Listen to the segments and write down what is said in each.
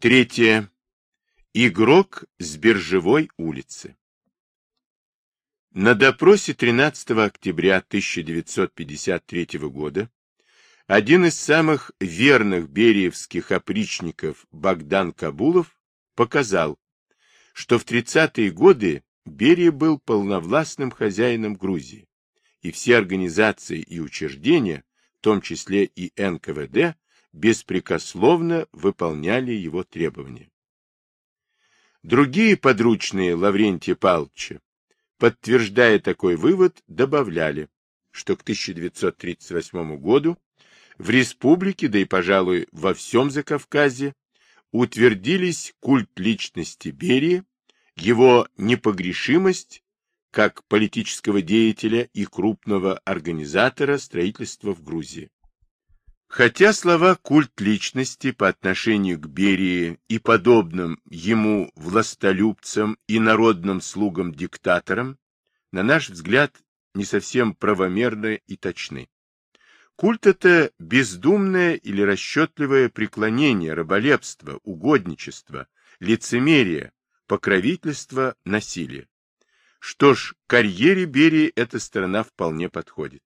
Третье. Игрок с биржевой улицы. На допросе 13 октября 1953 года один из самых верных бериевских опричников Богдан Кабулов показал, что в 30-е годы Берия был полновластным хозяином Грузии, и все организации и учреждения, в том числе и НКВД, беспрекословно выполняли его требования. Другие подручные Лаврентия Павловича, подтверждая такой вывод, добавляли, что к 1938 году в республике, да и, пожалуй, во всем Закавказье, утвердились культ личности Берии, его непогрешимость как политического деятеля и крупного организатора строительства в Грузии. Хотя слова «культ личности» по отношению к Берии и подобным ему властолюбцам и народным слугам-диктаторам, на наш взгляд, не совсем правомерны и точны. Культ – это бездумное или расчетливое преклонение, раболепство, угодничество, лицемерие, покровительство, насилие. Что ж, карьере Берии эта сторона вполне подходит.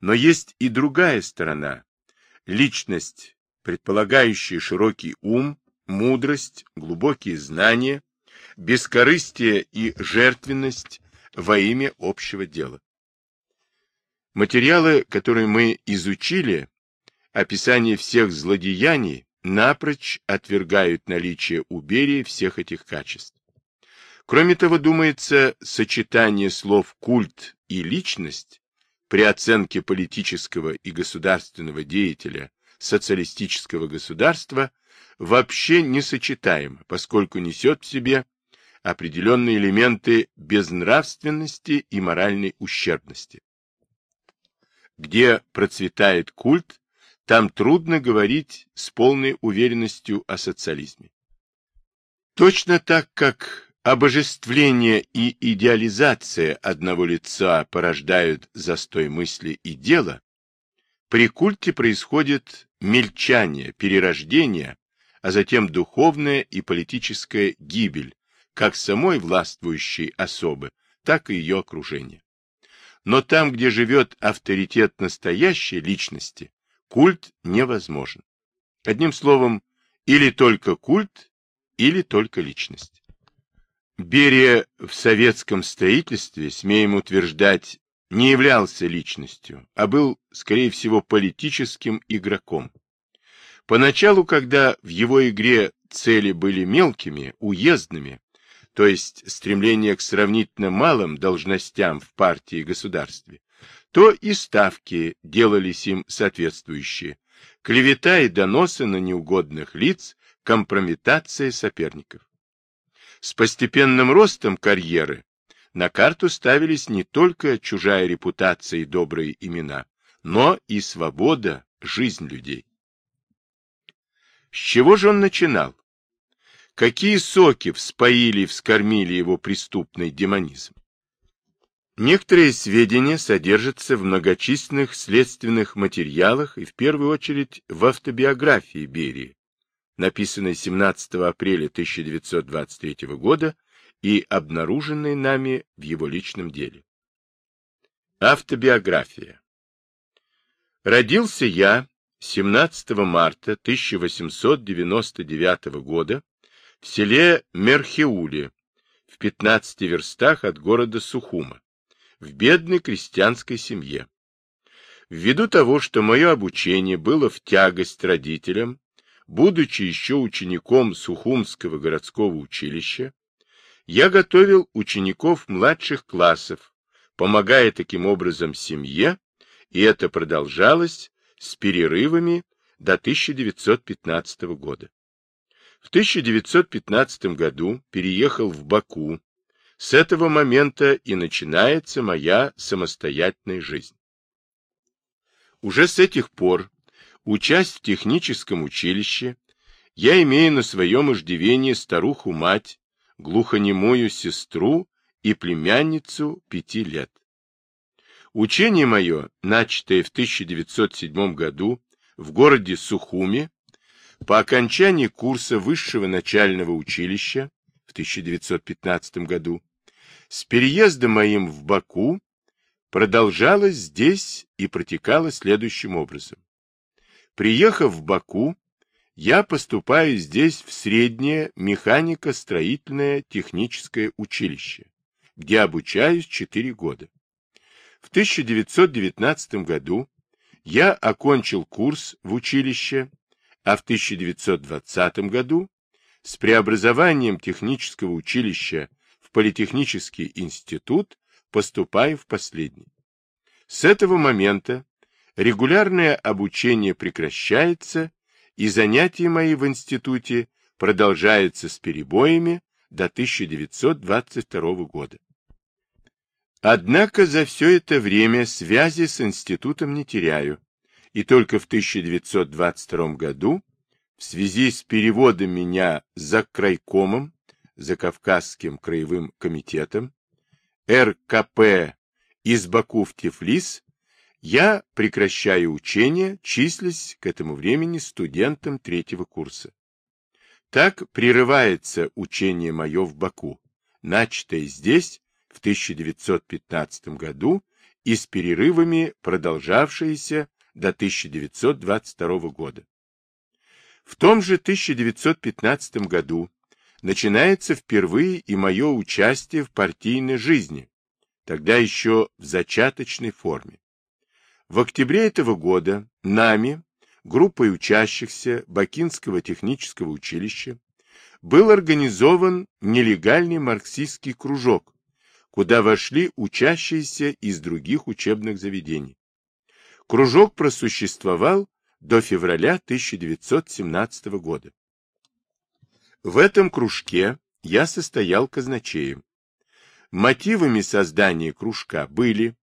Но есть и другая сторона, личность, предполагающая широкий ум, мудрость, глубокие знания, бескорыстие и жертвенность во имя общего дела. Материалы, которые мы изучили, описание всех злодеяний, напрочь отвергают наличие у Берии всех этих качеств. Кроме того, думается, сочетание слов «культ» и «личность» при оценке политического и государственного деятеля социалистического государства вообще несочетаемо, поскольку несет в себе определенные элементы безнравственности и моральной ущербности. Где процветает культ, там трудно говорить с полной уверенностью о социализме. Точно так, как Обожествление и идеализация одного лица порождают застой мысли и дела, при культе происходит мельчание, перерождение, а затем духовная и политическая гибель как самой властвующей особы, так и ее окружения. Но там, где живет авторитет настоящей личности, культ невозможен. Одним словом, или только культ, или только личность. Берия в советском строительстве, смеем утверждать, не являлся личностью, а был, скорее всего, политическим игроком. Поначалу, когда в его игре цели были мелкими, уездными, то есть стремление к сравнительно малым должностям в партии и государстве, то и ставки делались им соответствующие. Клевета и доносы на неугодных лиц, компрометация соперников. С постепенным ростом карьеры на карту ставились не только чужая репутация и добрые имена, но и свобода, жизнь людей. С чего же он начинал? Какие соки вспоили и вскормили его преступный демонизм? Некоторые сведения содержатся в многочисленных следственных материалах и в первую очередь в автобиографии Берии, написанной 17 апреля 1923 года и обнаруженной нами в его личном деле. Автобиография. Родился я 17 марта 1899 года в селе Мерхеуле, в 15 верстах от города Сухума, в бедной крестьянской семье. Ввиду того, что мое обучение было в тягость родителям, Будучи еще учеником Сухумского городского училища, я готовил учеников младших классов, помогая таким образом семье, и это продолжалось с перерывами до 1915 года. В 1915 году переехал в Баку. С этого момента и начинается моя самостоятельная жизнь. Уже с этих пор Учась в техническом училище, я имею на своем иждивении старуху-мать, глухонемую сестру и племянницу пяти лет. Учение мое, начатое в 1907 году в городе Сухуме, По окончании курса высшего начального училища в 1915 году с переездом моим в Баку продолжалось здесь и протекало следующим образом. Приехав в Баку, я поступаю здесь в среднее механико-строительное техническое училище, где обучаюсь 4 года. В 1919 году я окончил курс в училище, а в 1920 году с преобразованием технического училища в Политехнический институт поступаю в последний. С этого момента регулярное обучение прекращается, и занятия мои в институте продолжаются с перебоями до 1922 года. Однако за все это время связи с институтом не теряю, и только в 1922 году в связи с переводом меня за крайкомом, за Кавказским краевым комитетом, РКП из Баку в Тифлис, я прекращаю учение, числясь к этому времени студентом третьего курса. Так прерывается учение мое в Баку, начатое здесь в 1915 году и с перерывами продолжавшееся до 1922 года. В том же 1915 году начинается впервые и мое участие в партийной жизни, тогда еще в зачаточной форме. В октябре этого года нами, группой учащихся Бакинского технического училища, был организован нелегальный марксистский кружок, куда вошли учащиеся из других учебных заведений. Кружок просуществовал до февраля 1917 года. В этом кружке я состоял казначеем. Мотивами создания кружка были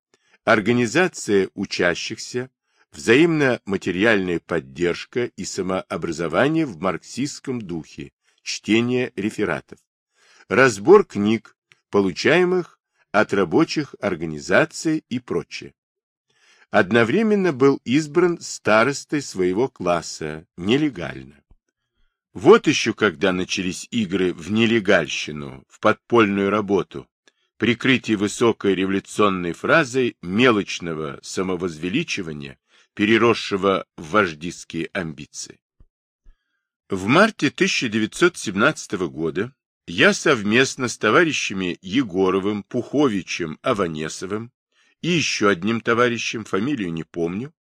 организация учащихся, взаимно-материальная поддержка и самообразование в марксистском духе, чтение рефератов, разбор книг, получаемых от рабочих организаций и прочее. Одновременно был избран старостой своего класса нелегально. Вот еще когда начались игры в нелегальщину, в подпольную работу, прикрытие высокой революционной фразой мелочного самовозвеличивания, переросшего в вождистские амбиции. В марте 1917 года я совместно с товарищами Егоровым, Пуховичем, Аванесовым и еще одним товарищем, фамилию не помню,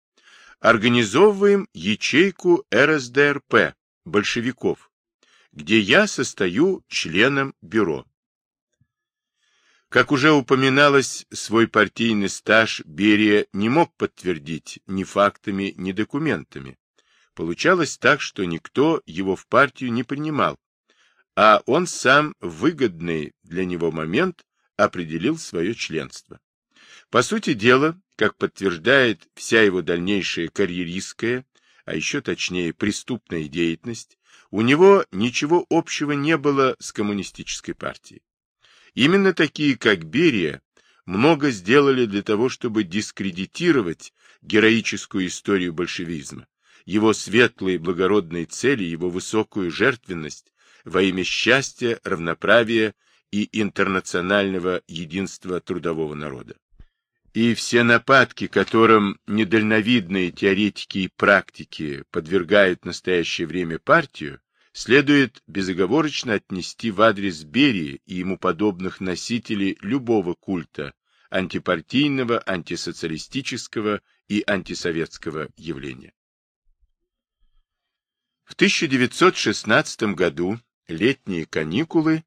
организовываем ячейку РСДРП, большевиков, где я состою членом бюро. Как уже упоминалось, свой партийный стаж Берия не мог подтвердить ни фактами, ни документами. Получалось так, что никто его в партию не принимал, а он сам в выгодный для него момент определил свое членство. По сути дела, как подтверждает вся его дальнейшая карьеристская, а еще точнее преступная деятельность, у него ничего общего не было с коммунистической партией. Именно такие, как Берия, много сделали для того, чтобы дискредитировать героическую историю большевизма, его светлые благородные цели, его высокую жертвенность во имя счастья, равноправия и интернационального единства трудового народа. И все нападки, которым недальновидные теоретики и практики подвергают в настоящее время партию, следует безоговорочно отнести в адрес Берии и ему подобных носителей любого культа, антипартийного, антисоциалистического и антисоветского явления. В 1916 году летние каникулы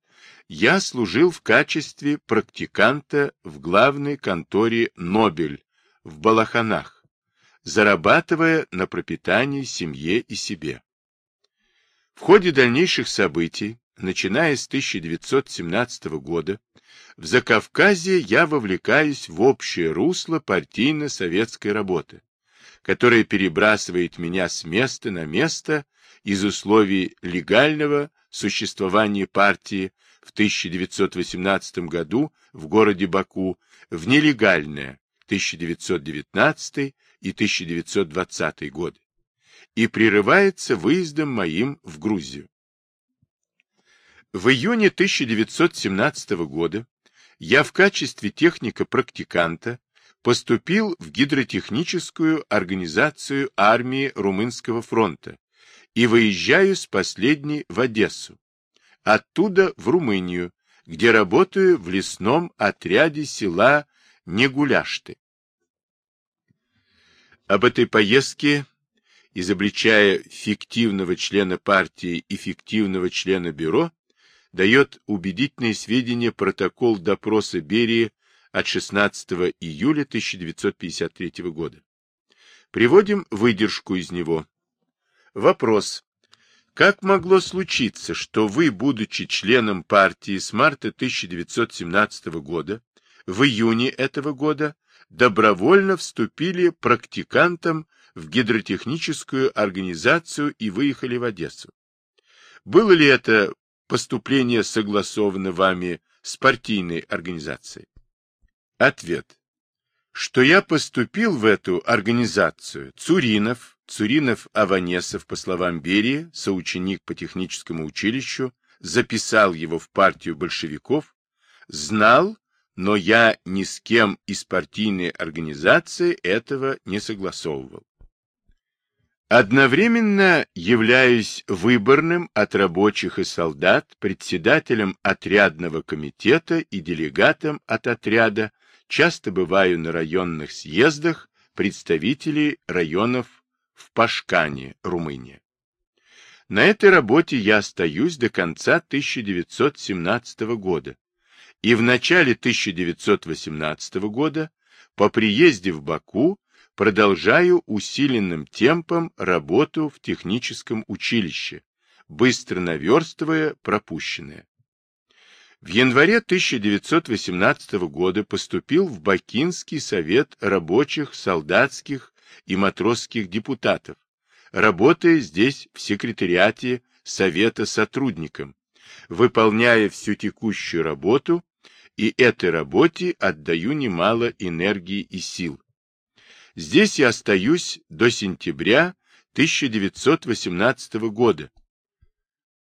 я служил в качестве практиканта в главной конторе «Нобель» в Балаханах, зарабатывая на пропитание семье и себе. В ходе дальнейших событий, начиная с 1917 года, в Закавказье я вовлекаюсь в общее русло партийно-советской работы, которая перебрасывает меня с места на место из условий легального существования партии в 1918 году в городе Баку в нелегальное 1919 и 1920 годы. И прерывается выездом моим в Грузию. В июне 1917 года я в качестве техника-практиканта поступил в гидротехническую организацию армии Румынского фронта и выезжаю с последней в Одессу, оттуда в Румынию, где работаю в лесном отряде села Негуляшты. Об этой поездке, изобличая фиктивного члена партии и фиктивного члена бюро, дает убедительные сведения протокол допроса Берии от 16 июля 1953 года. Приводим выдержку из него. Вопрос. Как могло случиться, что вы, будучи членом партии с марта 1917 года, в июне этого года добровольно вступили практикантом в гидротехническую организацию и выехали в Одессу. Было ли это поступление согласовано вами с партийной организацией? Ответ. Что я поступил в эту организацию, Цуринов, Цуринов-Аванесов, по словам Берии, соученик по техническому училищу, записал его в партию большевиков, знал но я ни с кем из партийной организации этого не согласовывал. Одновременно являюсь выборным от рабочих и солдат, председателем отрядного комитета и делегатом от отряда, часто бываю на районных съездах представителей районов в Пашкане, Румыния. На этой работе я остаюсь до конца 1917 года, и в начале 1918 года по приезде в Баку продолжаю усиленным темпом работу в техническом училище, быстро наверстывая пропущенное. В январе 1918 года поступил в Бакинский совет рабочих, солдатских и матросских депутатов, работая здесь в секретариате Совета сотрудником, выполняя всю текущую работу и этой работе отдаю немало энергии и сил. Здесь я остаюсь до сентября 1918 года.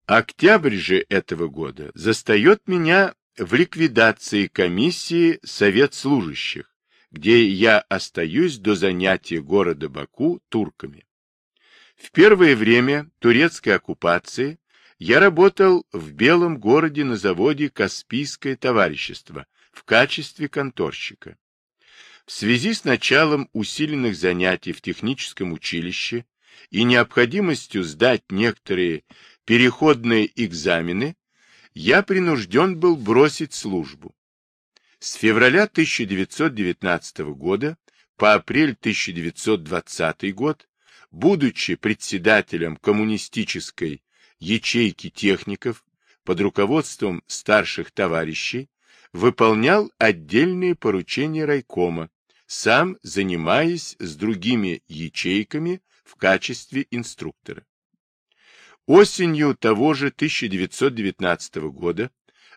Октябрь же этого года застает меня в ликвидации комиссии Совет служащих, где я остаюсь до занятия города Баку турками. В первое время турецкой оккупации я работал в Белом городе на заводе «Каспийское товарищество» в качестве конторщика. В связи с началом усиленных занятий в техническом училище и необходимостью сдать некоторые переходные экзамены, я принужден был бросить службу. С февраля 1919 года по апрель 1920 год, будучи председателем коммунистической ячейки техников под руководством старших товарищей выполнял отдельные поручения райкома, сам занимаясь с другими ячейками в качестве инструктора. Осенью того же 1919 года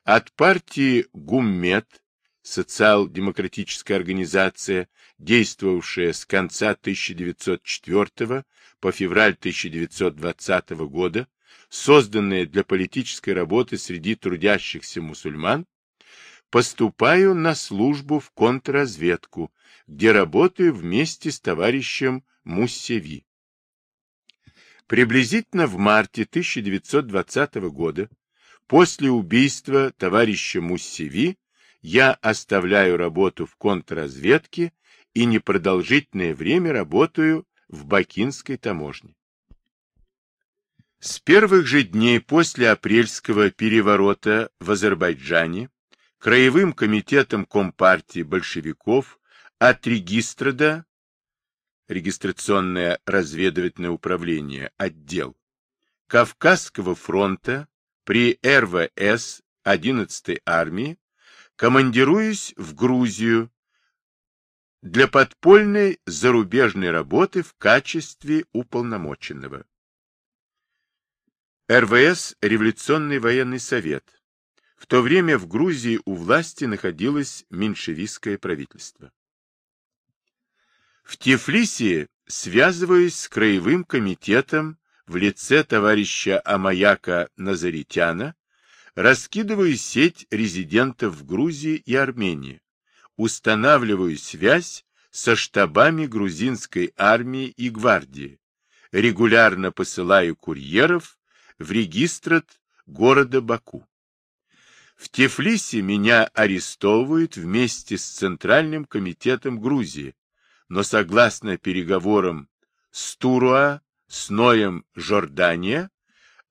от партии ГУММЕТ, социал-демократическая организация, действовавшая с конца 1904 по февраль 1920 года, созданное для политической работы среди трудящихся мусульман, поступаю на службу в контрразведку, где работаю вместе с товарищем Муссеви. Приблизительно в марте 1920 года, после убийства товарища Муссеви, я оставляю работу в контрразведке и непродолжительное время работаю в Бакинской таможне. С первых же дней после апрельского переворота в Азербайджане Краевым комитетом Компартии большевиков от регистрода регистрационное разведывательное управление, отдел Кавказского фронта при РВС 11-й армии командируюсь в Грузию для подпольной зарубежной работы в качестве уполномоченного. РВС – Революционный военный совет. В то время в Грузии у власти находилось меньшевистское правительство. В Тифлисе связываюсь с Краевым комитетом в лице товарища Амаяка Назаритяна, раскидываю сеть резидентов в Грузии и Армении, устанавливаю связь со штабами грузинской армии и гвардии, регулярно посылаю курьеров в регистрат города Баку. В Тифлисе меня арестовывают вместе с Центральным комитетом Грузии, но согласно переговорам с Туруа, с Ноем Жордания,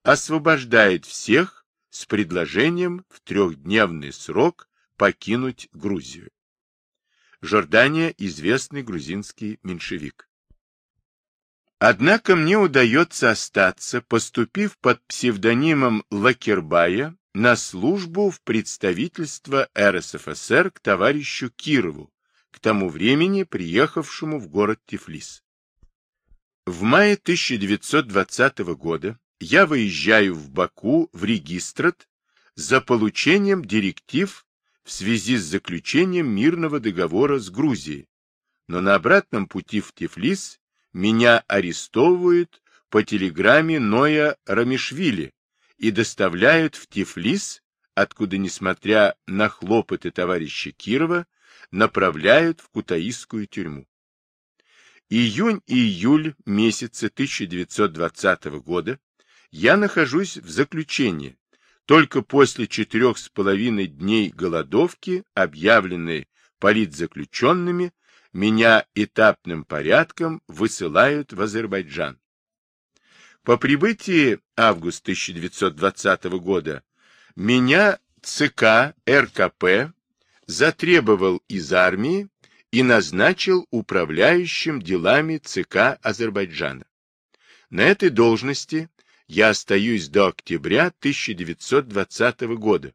освобождает всех с предложением в трехдневный срок покинуть Грузию. Жордания – известный грузинский меньшевик. Однако мне удается остаться, поступив под псевдонимом Лакербая на службу в представительство РСФСР к товарищу Кирову, к тому времени приехавшему в город Тифлис. В мае 1920 года я выезжаю в Баку в регистрат за получением директив в связи с заключением мирного договора с Грузией, но на обратном пути в Тифлис меня арестовывают по телеграмме Ноя Рамишвили, и доставляют в Тифлис, откуда, несмотря на хлопоты товарища Кирова, направляют в Кутаисскую тюрьму. Июнь и июль месяца 1920 года я нахожусь в заключении, только после четырех с половиной дней голодовки, объявленной политзаключенными, меня этапным порядком высылают в Азербайджан. По прибытии август 1920 года меня ЦК РКП затребовал из армии и назначил управляющим делами ЦК Азербайджана. На этой должности я остаюсь до октября 1920 года,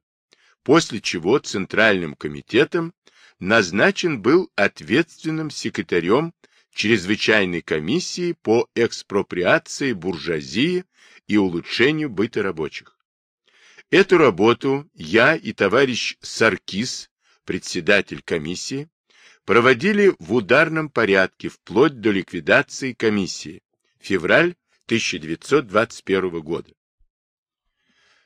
после чего Центральным комитетом назначен был ответственным секретарем чрезвычайной комиссии по экспроприации буржуазии и улучшению быта рабочих. Эту работу я и товарищ Саркис, председатель комиссии, проводили в ударном порядке вплоть до ликвидации комиссии, февраль 1921 года.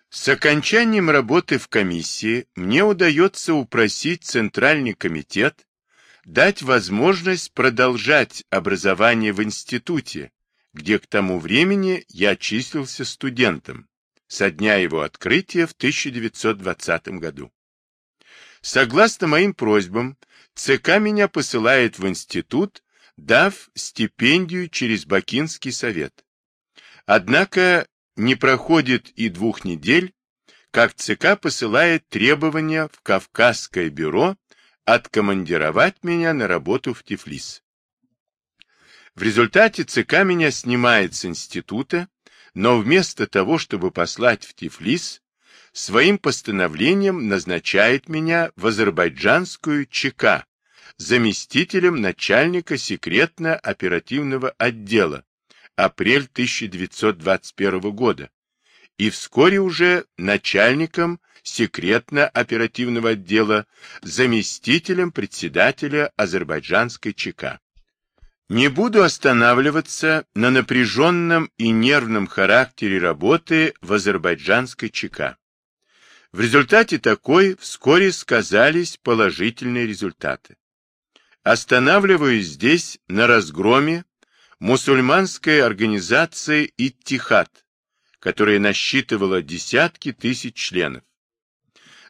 С окончанием работы в комиссии мне удается упросить Центральный комитет дать возможность продолжать образование в институте, где к тому времени я числился студентом, со дня его открытия в 1920 году. Согласно моим просьбам, ЦК меня посылает в институт, дав стипендию через Бакинский совет. Однако не проходит и двух недель, как ЦК посылает требования в Кавказское бюро откомандировать меня на работу в Тифлис. В результате ЦК меня снимает с института, но вместо того, чтобы послать в Тифлис, своим постановлением назначает меня в азербайджанскую ЧК, заместителем начальника секретно-оперативного отдела, апрель 1921 года, и вскоре уже начальником секретно-оперативного отдела, заместителем председателя азербайджанской ЧК. Не буду останавливаться на напряженном и нервном характере работы в азербайджанской ЧК. В результате такой вскоре сказались положительные результаты. Останавливаюсь здесь на разгроме мусульманской организации «Иттихад», которая насчитывала десятки тысяч членов.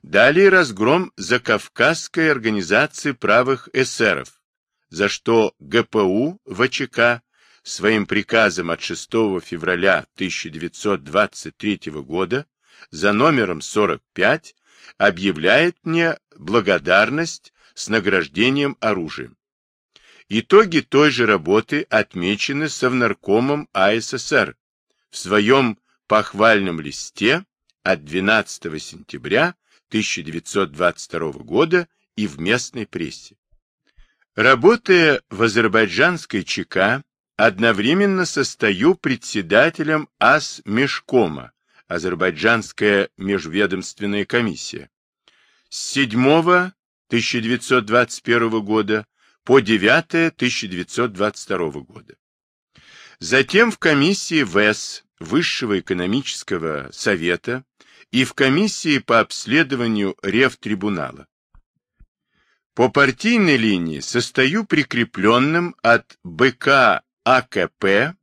Далее разгром Закавказской организации правых эсеров, за что ГПУ ВЧК своим приказом от 6 февраля 1923 года за номером 45 объявляет мне благодарность с награждением оружием. Итоги той же работы отмечены Совнаркомом АССР в своем похвальном листе от 12 сентября 1922 года и в местной прессе. Работая в азербайджанской ЧК, одновременно состою председателем АС Мешкома, Азербайджанская межведомственная комиссия. С 7 1921 года по 9 1922 года. Затем в комиссии ВЭС Высшего экономического совета и в комиссии по обследованию Ревтрибунала. По партийной линии состою прикрепленным от БК АКП,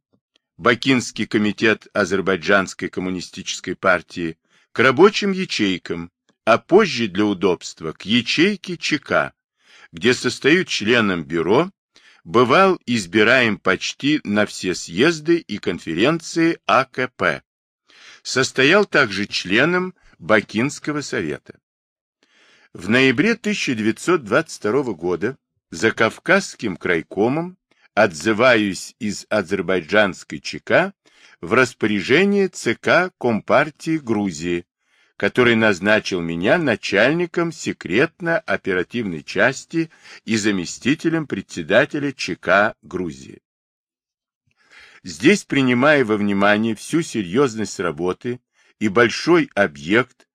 Бакинский комитет Азербайджанской коммунистической партии, к рабочим ячейкам, а позже для удобства к ячейке ЧК, где состою членом бюро бывал избираем почти на все съезды и конференции АКП. Состоял также членом Бакинского совета. В ноябре 1922 года за Кавказским крайкомом отзываюсь из азербайджанской ЧК в распоряжение ЦК Компартии Грузии, который назначил меня начальником секретно-оперативной части и заместителем председателя ЧК Грузии. Здесь, принимая во внимание всю серьезность работы и большой объект,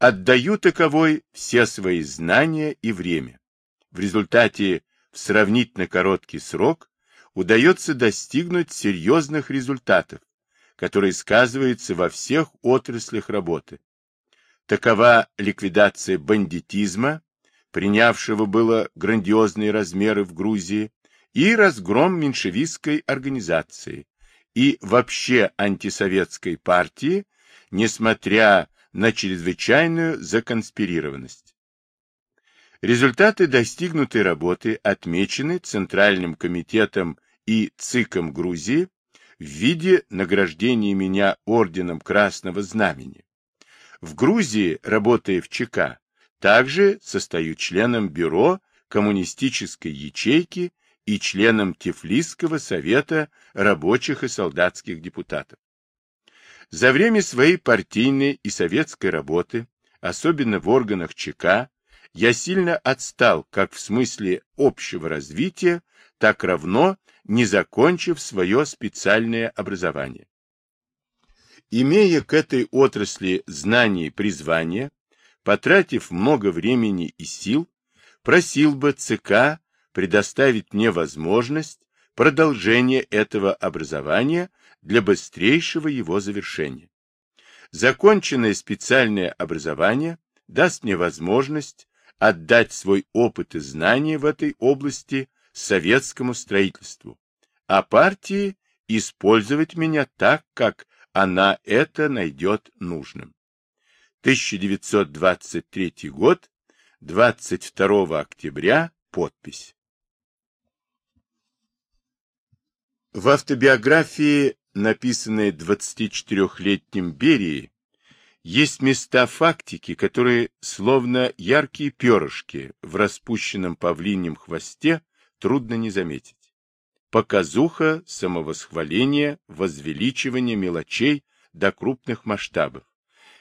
отдаю таковой все свои знания и время. В результате в сравнительно короткий срок удается достигнуть серьезных результатов, которые сказываются во всех отраслях работы, Такова ликвидация бандитизма, принявшего было грандиозные размеры в Грузии, и разгром меньшевистской организации, и вообще антисоветской партии, несмотря на чрезвычайную законспирированность. Результаты достигнутой работы отмечены Центральным комитетом и ЦИКом Грузии в виде награждения меня орденом Красного Знамени. В Грузии, работая в ЧК, также состою членом бюро коммунистической ячейки и членом Тифлисского совета рабочих и солдатских депутатов. За время своей партийной и советской работы, особенно в органах ЧК, я сильно отстал как в смысле общего развития, так равно не закончив свое специальное образование. Имея к этой отрасли знаний и призвания, потратив много времени и сил, просил бы ЦК предоставить мне возможность продолжения этого образования для быстрейшего его завершения. Законченное специальное образование даст мне возможность отдать свой опыт и знания в этой области советскому строительству, а партии использовать меня так, как она это найдет нужным. 1923 год, 22 октября, подпись. В автобиографии, написанной 24-летним Берией, есть места фактики, которые, словно яркие перышки в распущенном павлиньем хвосте, трудно не заметить показуха, самовосхваление, возвеличивание мелочей до крупных масштабов.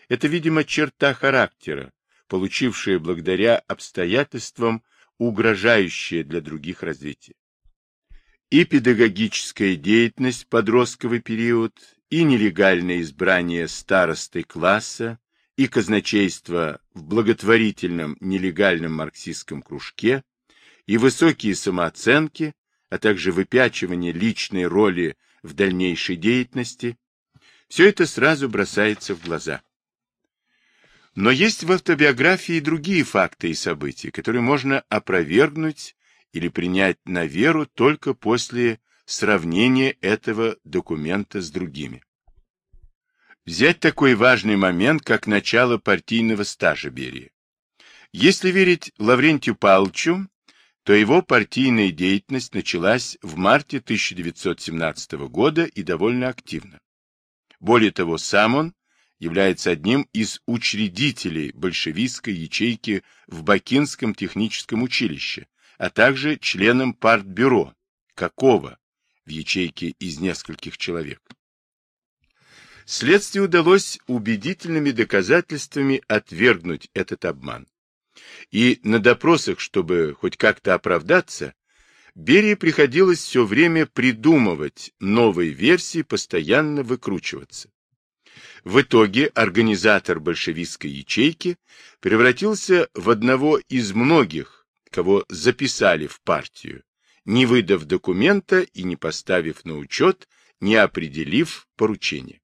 Это, видимо, черта характера, получившая благодаря обстоятельствам угрожающее для других развитие. И педагогическая деятельность подростковый период, и нелегальное избрание старостой класса, и казначейство в благотворительном нелегальном марксистском кружке, и высокие самооценки а также выпячивание личной роли в дальнейшей деятельности, все это сразу бросается в глаза. Но есть в автобиографии другие факты и события, которые можно опровергнуть или принять на веру только после сравнения этого документа с другими. Взять такой важный момент, как начало партийного стажа Берии. Если верить Лаврентию Павловичу, то его партийная деятельность началась в марте 1917 года и довольно активно. Более того, сам он является одним из учредителей большевистской ячейки в Бакинском техническом училище, а также членом партбюро, какого в ячейке из нескольких человек. Следствию удалось убедительными доказательствами отвергнуть этот обман. И на допросах, чтобы хоть как-то оправдаться, Берии приходилось все время придумывать новые версии, постоянно выкручиваться. В итоге организатор большевистской ячейки превратился в одного из многих, кого записали в партию, не выдав документа и не поставив на учет не определив поручение.